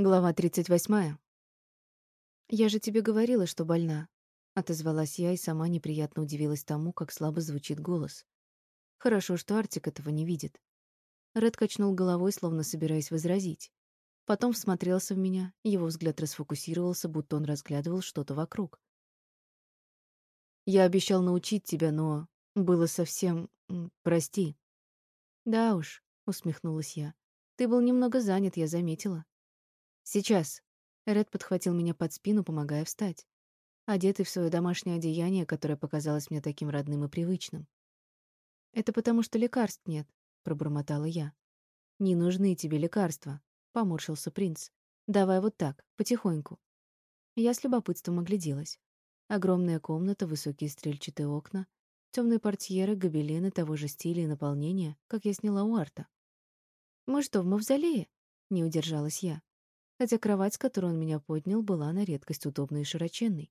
Глава 38. «Я же тебе говорила, что больна», — отозвалась я и сама неприятно удивилась тому, как слабо звучит голос. Хорошо, что Артик этого не видит. Ред качнул головой, словно собираясь возразить. Потом всмотрелся в меня, его взгляд расфокусировался, будто он разглядывал что-то вокруг. «Я обещал научить тебя, но было совсем... прости». «Да уж», — усмехнулась я. «Ты был немного занят, я заметила». «Сейчас». Ред подхватил меня под спину, помогая встать. Одетый в свое домашнее одеяние, которое показалось мне таким родным и привычным. «Это потому, что лекарств нет», — пробормотала я. «Не нужны тебе лекарства», — поморщился принц. «Давай вот так, потихоньку». Я с любопытством огляделась. Огромная комната, высокие стрельчатые окна, темные портьеры, гобелены того же стиля и наполнения, как я сняла у Арта. «Мы что, в мавзолее?» — не удержалась я хотя кровать, с которой он меня поднял, была на редкость удобной и широченной.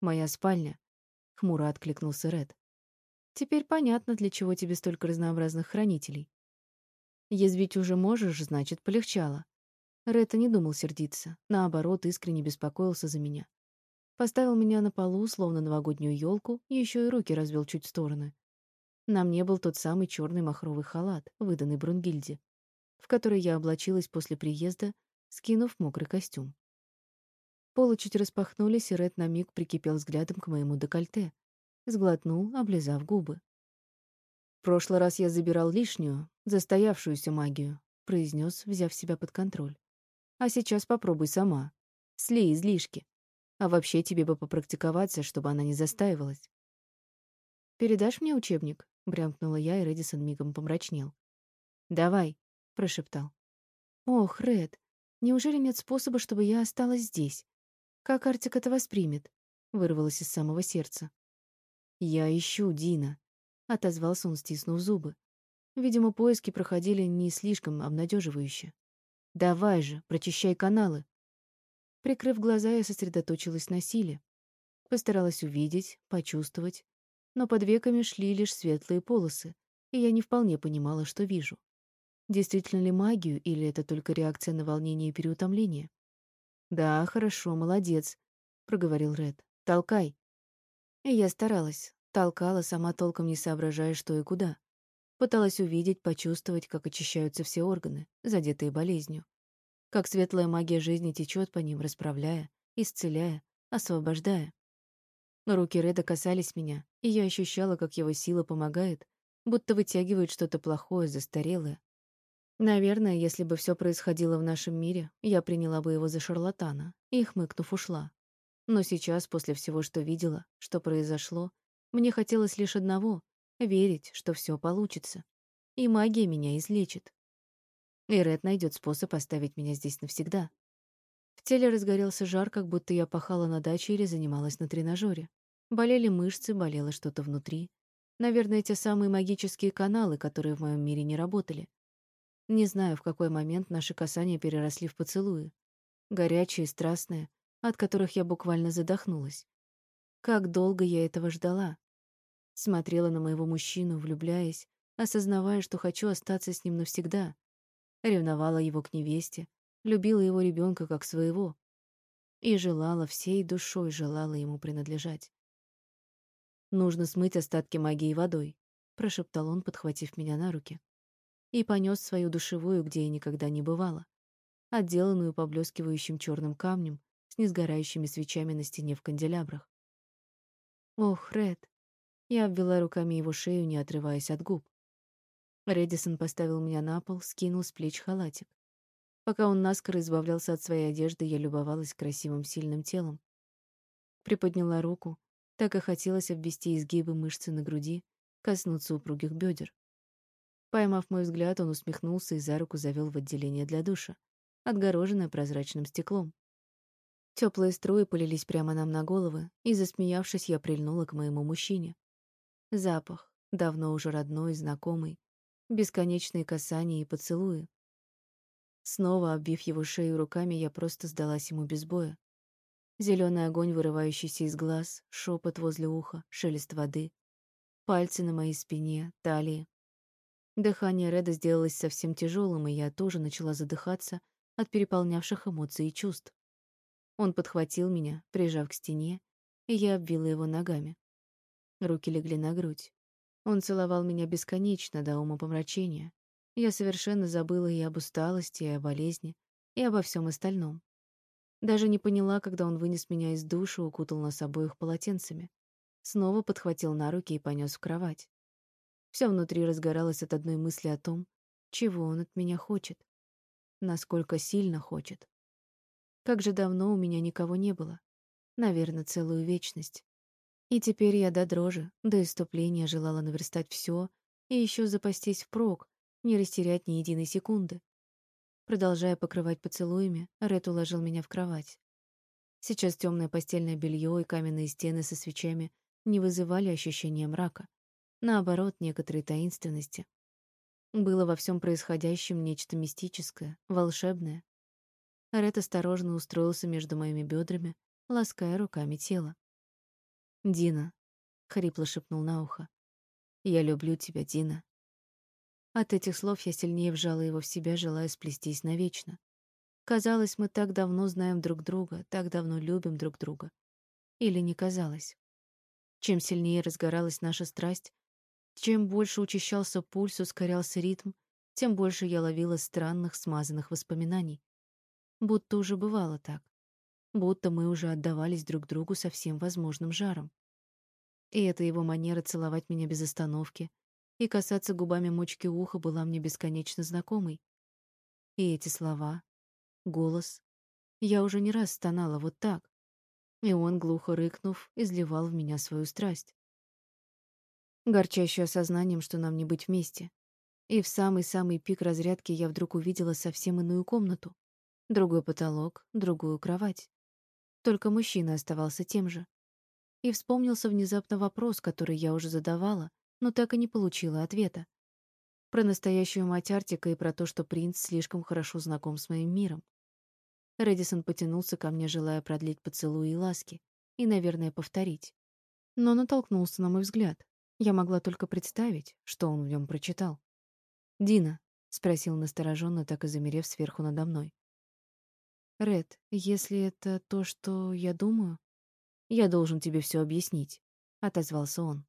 «Моя спальня», — хмуро откликнулся Ред. «Теперь понятно, для чего тебе столько разнообразных хранителей. Язвить уже можешь, значит, полегчало». Ретта не думал сердиться, наоборот, искренне беспокоился за меня. Поставил меня на полу, словно новогоднюю елку, еще и руки развел чуть в стороны. На мне был тот самый черный махровый халат, выданный Брунгильде, в который я облачилась после приезда скинув мокрый костюм. Полы чуть распахнулись, и Ред на миг прикипел взглядом к моему декольте. Сглотнул, облизав губы. «В прошлый раз я забирал лишнюю, застоявшуюся магию», произнес, взяв себя под контроль. «А сейчас попробуй сама. Слей излишки. А вообще тебе бы попрактиковаться, чтобы она не застаивалась». «Передашь мне учебник?» — брямкнула я, и Редисон мигом помрачнел. «Давай», — прошептал. «Ох, Ред, Неужели нет способа, чтобы я осталась здесь? Как Артик это воспримет? Вырвалось из самого сердца. Я ищу Дина, отозвался он, стиснув зубы. Видимо, поиски проходили не слишком обнадеживающе. Давай же, прочищай каналы. Прикрыв глаза, я сосредоточилась на силе. Постаралась увидеть, почувствовать, но под веками шли лишь светлые полосы, и я не вполне понимала, что вижу. Действительно ли магию, или это только реакция на волнение и переутомление? «Да, хорошо, молодец», — проговорил Ред. «Толкай». И я старалась. Толкала, сама толком не соображая, что и куда. Пыталась увидеть, почувствовать, как очищаются все органы, задетые болезнью. Как светлая магия жизни течет по ним, расправляя, исцеляя, освобождая. Руки Реда касались меня, и я ощущала, как его сила помогает, будто вытягивает что-то плохое, застарелое, Наверное, если бы все происходило в нашем мире, я приняла бы его за шарлатана и, хмыкнув, ушла. Но сейчас, после всего, что видела, что произошло, мне хотелось лишь одного — верить, что все получится. И магия меня излечит. И Ред найдет способ оставить меня здесь навсегда. В теле разгорелся жар, как будто я пахала на даче или занималась на тренажере. Болели мышцы, болело что-то внутри. Наверное, те самые магические каналы, которые в моем мире не работали. Не знаю, в какой момент наши касания переросли в поцелуи. Горячие, страстные, от которых я буквально задохнулась. Как долго я этого ждала. Смотрела на моего мужчину, влюбляясь, осознавая, что хочу остаться с ним навсегда. Ревновала его к невесте, любила его ребенка как своего. И желала, всей душой желала ему принадлежать. «Нужно смыть остатки магии водой», — прошептал он, подхватив меня на руки и понес свою душевую, где я никогда не бывала, отделанную поблескивающим черным камнем с несгорающими свечами на стене в канделябрах. Ох, Ред! Я обвела руками его шею, не отрываясь от губ. Редисон поставил меня на пол, скинул с плеч халатик. Пока он наскоро избавлялся от своей одежды, я любовалась красивым сильным телом. Приподняла руку, так и хотелось обвести изгибы мышцы на груди, коснуться упругих бедер. Поймав мой взгляд, он усмехнулся и за руку завел в отделение для душа, отгороженное прозрачным стеклом. Теплые струи полились прямо нам на головы, и, засмеявшись, я прильнула к моему мужчине. Запах, давно уже родной, знакомый, бесконечные касания и поцелуи. Снова обвив его шею руками, я просто сдалась ему без боя. Зеленый огонь, вырывающийся из глаз, шепот возле уха, шелест воды, пальцы на моей спине, талии, Дыхание Реда сделалось совсем тяжелым, и я тоже начала задыхаться, от переполнявших эмоций и чувств. Он подхватил меня, прижав к стене, и я обвила его ногами. Руки легли на грудь. Он целовал меня бесконечно до умопомрачения. Я совершенно забыла и об усталости, и о болезни, и обо всем остальном. Даже не поняла, когда он вынес меня из душа, укутал нас обоих полотенцами. Снова подхватил на руки и понес в кровать. Все внутри разгоралось от одной мысли о том, чего он от меня хочет. Насколько сильно хочет. Как же давно у меня никого не было. Наверное, целую вечность. И теперь я до дрожи, до иступления желала наверстать все и еще запастись впрок, не растерять ни единой секунды. Продолжая покрывать поцелуями, Ред уложил меня в кровать. Сейчас темное постельное белье и каменные стены со свечами не вызывали ощущения мрака. Наоборот, некоторой таинственности. Было во всем происходящем нечто мистическое, волшебное. Ред осторожно устроился между моими бедрами, лаская руками тело. «Дина», — хрипло шепнул на ухо, — «я люблю тебя, Дина». От этих слов я сильнее вжала его в себя, желая сплестись навечно. Казалось, мы так давно знаем друг друга, так давно любим друг друга. Или не казалось. Чем сильнее разгоралась наша страсть, чем больше учащался пульс, ускорялся ритм, тем больше я ловила странных, смазанных воспоминаний. Будто уже бывало так. Будто мы уже отдавались друг другу со всем возможным жаром. И эта его манера целовать меня без остановки, и касаться губами мочки уха была мне бесконечно знакомой. И эти слова, голос. Я уже не раз стонала вот так. И он, глухо рыкнув, изливал в меня свою страсть. Горчащую осознанием, что нам не быть вместе. И в самый-самый пик разрядки я вдруг увидела совсем иную комнату. Другой потолок, другую кровать. Только мужчина оставался тем же. И вспомнился внезапно вопрос, который я уже задавала, но так и не получила ответа. Про настоящую мать Артика и про то, что принц слишком хорошо знаком с моим миром. Редисон потянулся ко мне, желая продлить поцелуи и ласки, и, наверное, повторить. Но натолкнулся на мой взгляд. Я могла только представить, что он в нем прочитал. «Дина», — спросил настороженно, так и замерев сверху надо мной. «Ред, если это то, что я думаю...» «Я должен тебе все объяснить», — отозвался он.